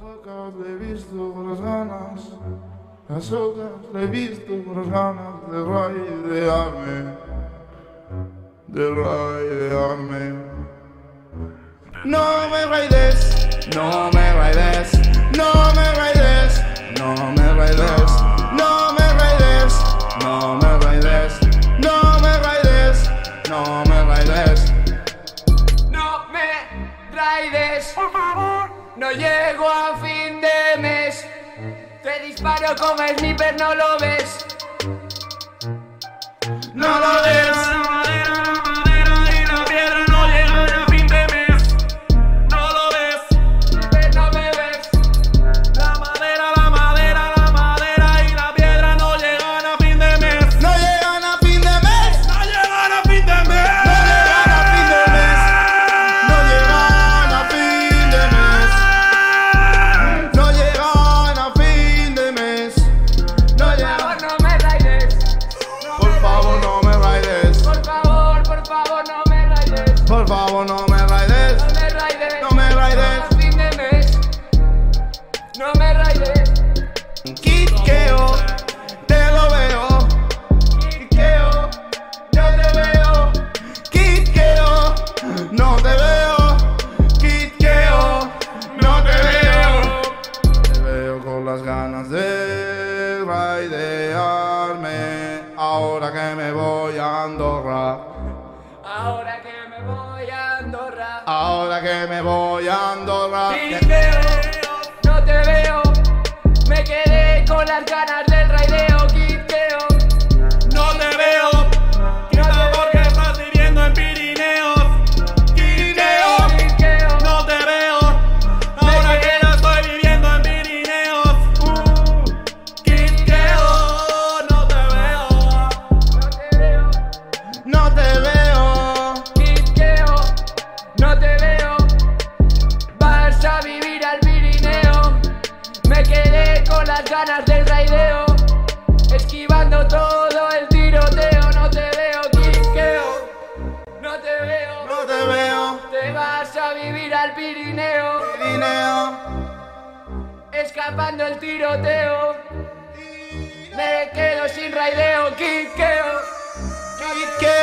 Las le he visto con las ganas, hojas le he visto con las ganas de raidearme, de raidearme. No me raides, no me raides, no me raides, no me raides, no me raides, no me raides, no me raides, no me raides. No llego a fin de mes. Te disparo con sniper, no lo ves. Favor, por favor, no me raides. Por favor, no me raides. No me raides. No me raides. A fin de mes. No me raides. Quiqueo, te lo veo. Quiqueo, yo te veo. Quiqueo, no te veo. Quiqueo, no te veo. Te veo con las ganas de raidearme. Ahora que me voy a Andorra. Ahora que me voy a Andorra. Ahora que me voy a Andorra. Esquivando todo el tiroteo. No te veo, quiteo. No te veo. No te veo. Te vas a vivir al Pirineo. Pirineo. Escapando el tiroteo. Me quedo sin raideo, quiqueo. Quiqueo.